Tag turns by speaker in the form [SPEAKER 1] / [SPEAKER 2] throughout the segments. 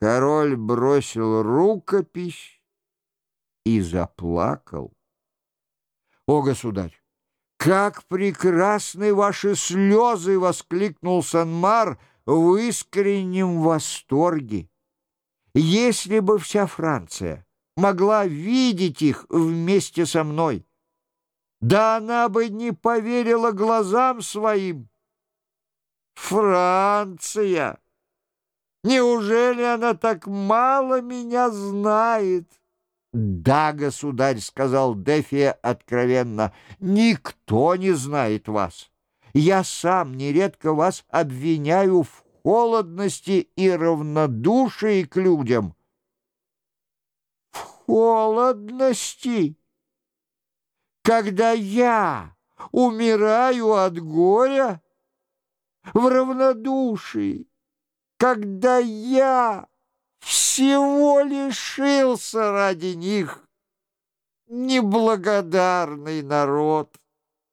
[SPEAKER 1] Король бросил рукопись и заплакал. «О, государь, как прекрасны ваши слезы!» — воскликнул Санмар в искреннем восторге. «Если бы вся Франция могла видеть их вместе со мной, да она бы не поверила глазам своим. Франция! Неужели она так мало меня знает?» «Да, государь», — сказал Дефия откровенно, — «никто не знает вас. Я сам нередко вас обвиняю в холодности и равнодушии к людям». «В холодности? Когда я умираю от горя? В равнодушии? Когда я...» всего лишился ради них. Неблагодарный народ.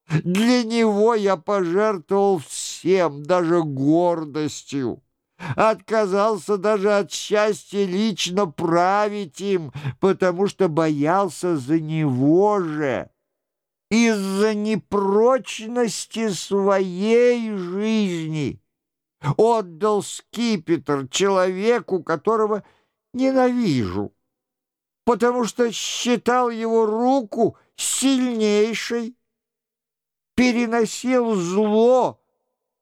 [SPEAKER 1] Для него я пожертвовал всем, даже гордостью. Отказался даже от счастья лично править им, потому что боялся за него же. Из-за непрочности своей жизни отдал скипетр человеку, которого ненавижу, потому что считал его руку сильнейшей, переносил зло,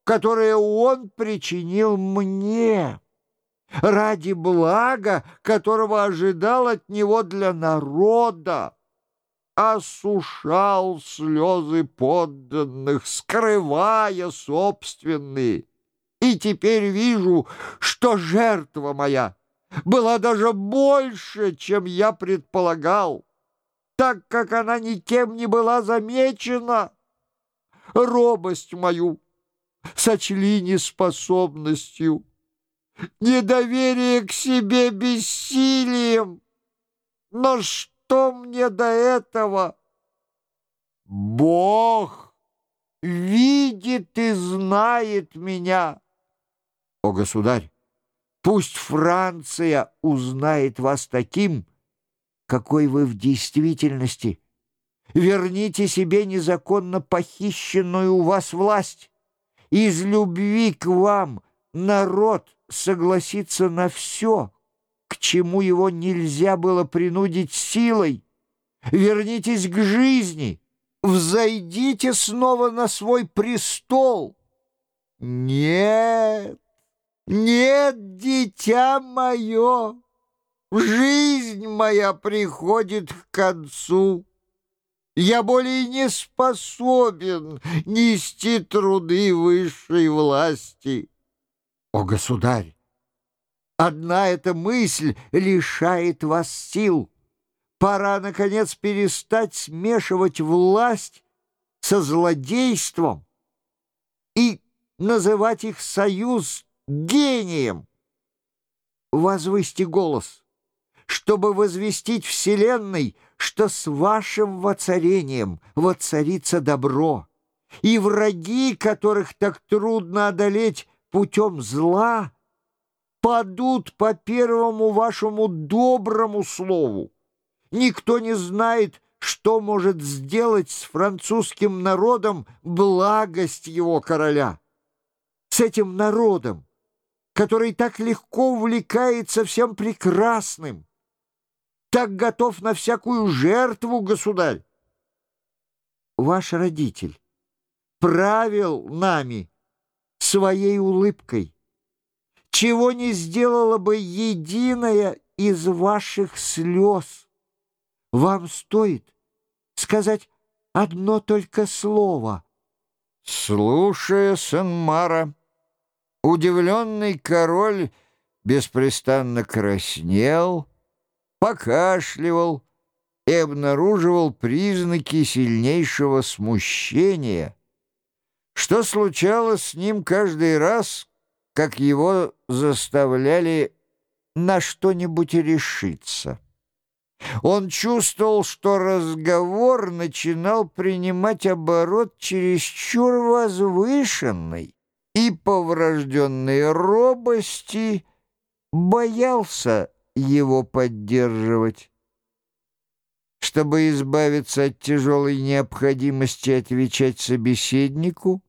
[SPEAKER 1] которое он причинил мне, ради блага, которого ожидал от него для народа осушал слезы подданных, скрывая собственные. И теперь вижу, что жертва моя была даже больше, чем я предполагал, так как она никем не была замечена. Робость мою сочли неспособностью, недоверие к себе бессилием. Но что мне до этого? Бог видит и знает меня. О, государь, пусть Франция узнает вас таким, какой вы в действительности. Верните себе незаконно похищенную у вас власть. Из любви к вам народ согласится на все, к чему его нельзя было принудить силой. Вернитесь к жизни, взойдите снова на свой престол. Нет, нет, дитя мое, жизнь моя приходит к концу. Я более не способен нести труды высшей власти. О, государь, одна эта мысль лишает вас сил. Пора, наконец, перестать смешивать власть со злодейством и называть их союз гением. Возвысьте голос, чтобы возвестить Вселенной, что с вашим воцарением воцарится добро, и враги, которых так трудно одолеть путем зла, падут по первому вашему доброму слову. Никто не знает, что может сделать с французским народом благость его короля. С этим народом, который так легко увлекается всем прекрасным, так готов на всякую жертву, государь. Ваш родитель правил нами своей улыбкой, чего не сделала бы единая из ваших слез. Вам стоит сказать одно только слово. Слушая Санмара, Удивленный король беспрестанно краснел, покашливал и обнаруживал признаки сильнейшего смущения, что случалось с ним каждый раз, как его заставляли на что-нибудь решиться. Он чувствовал, что разговор начинал принимать оборот чересчур возвышенный, и по врожденной робости боялся его поддерживать. Чтобы избавиться от тяжелой необходимости отвечать собеседнику,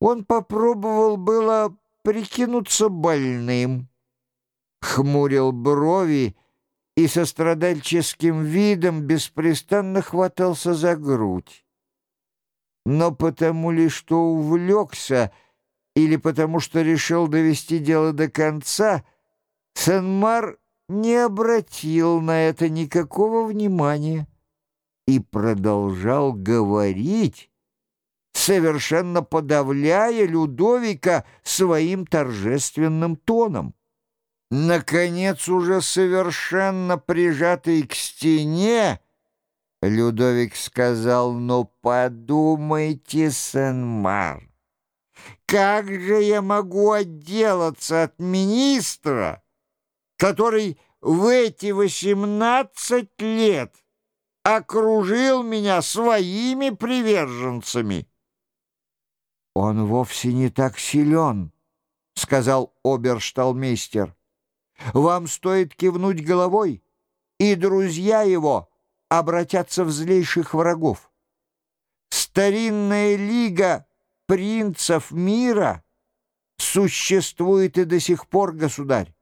[SPEAKER 1] он попробовал было прикинуться больным, хмурил брови и со страдальческим видом беспрестанно хватался за грудь. Но потому ли, что увлекся, или потому что решил довести дело до конца, Сен-Мар не обратил на это никакого внимания и продолжал говорить, совершенно подавляя Людовика своим торжественным тоном. Наконец, уже совершенно прижатый к стене, Людовик сказал, «Ну, подумайте, Сен-Мар, как же я могу отделаться от министра, который в эти восемнадцать лет окружил меня своими приверженцами?» «Он вовсе не так силен», — сказал обершталмейстер. «Вам стоит кивнуть головой, и друзья его обратятся в злейших врагов. Старинная лига принцев мира существует и до сих пор, государь,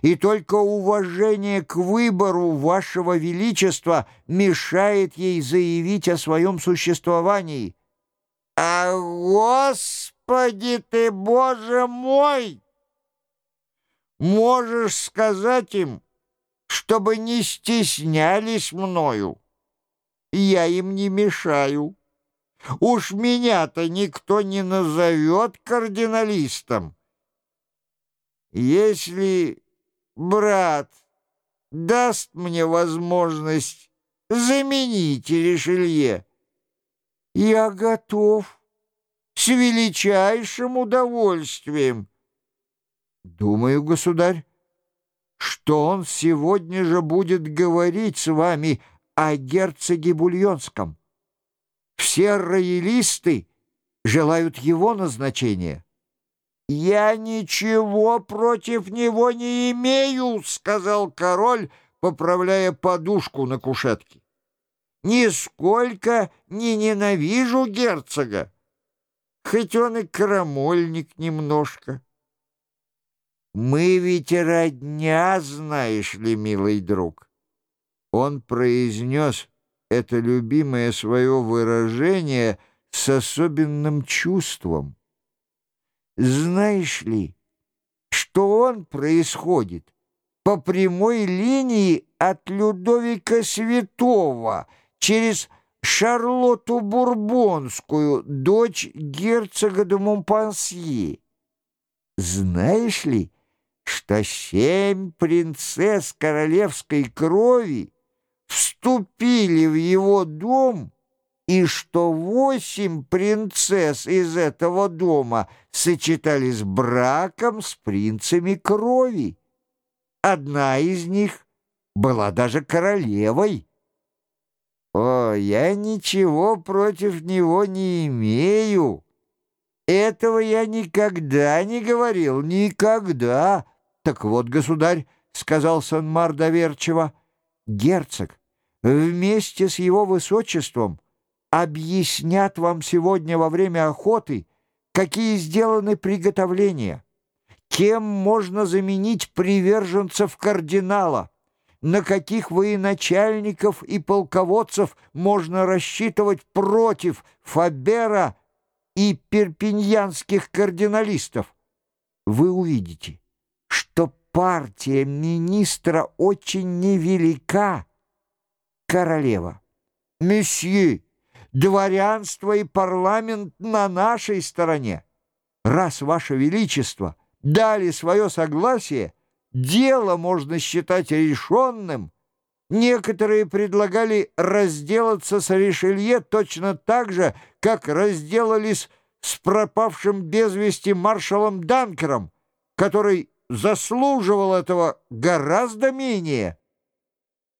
[SPEAKER 1] и только уважение к выбору вашего величества мешает ей заявить о своем существовании». А Господи ты, Боже мой! Можешь сказать им, чтобы не стеснялись мною. Я им не мешаю. Уж меня-то никто не назовет кардиналистом. Если брат даст мне возможность заменить Ришелье, я готов с величайшим удовольствием. Думаю, государь, что он сегодня же будет говорить с вами о герцоге Бульонском. Все роялисты желают его назначения. «Я ничего против него не имею», — сказал король, поправляя подушку на кушетке нисколько не ненавижу герцога, хоть он и крамольник немножко. Мы ведь родня, знаешь ли, милый друг. Он произнес это любимое свое выражение с особенным чувством. Знаешь ли, что он происходит по прямой линии от Людовика Святого — через Шарлотту Бурбонскую, дочь герцога де Монпансье. Знаешь ли, что семь принцесс королевской крови вступили в его дом, и что восемь принцесс из этого дома сочетались браком с принцами крови. Одна из них была даже королевой. О, я ничего против него не имею. Этого я никогда не говорил, никогда. Так вот, государь, — сказал Санмар доверчиво, — герцог вместе с его высочеством объяснят вам сегодня во время охоты, какие сделаны приготовления, кем можно заменить приверженцев кардинала, на каких военачальников и полководцев можно рассчитывать против Фабера и перпиньянских кардиналистов. Вы увидите, что партия министра очень невелика, королева. Месье, дворянство и парламент на нашей стороне. Раз ваше величество дали свое согласие, дело можно считать решенным. Некоторые предлагали разделаться с Ришелье точно так же, как разделались с пропавшим без вести маршалом Данкером, который заслуживал этого гораздо менее.